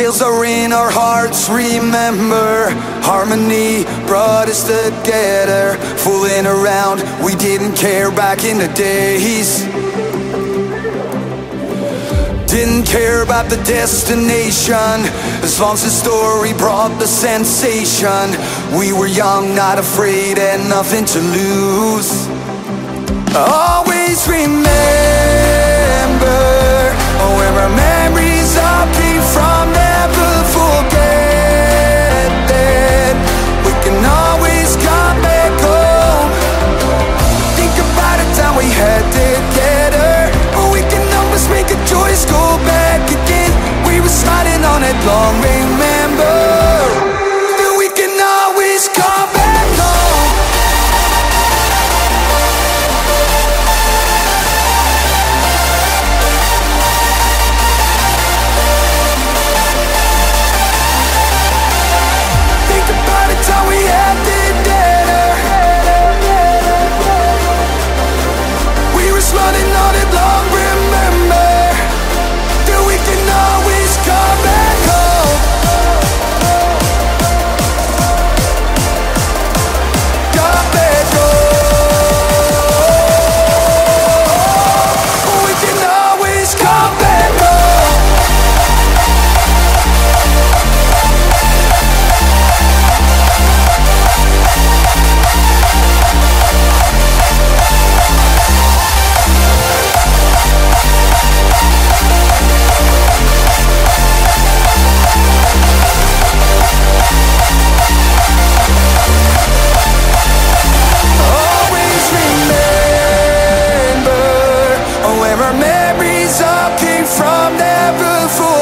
Tales are in our hearts, remember. Harmony brought us together. Fooling around, we didn't care back in the days. Didn't care about the destination. As long as the story brought the sensation. We were young, not afraid, and nothing to lose. Always remember memories all came from never before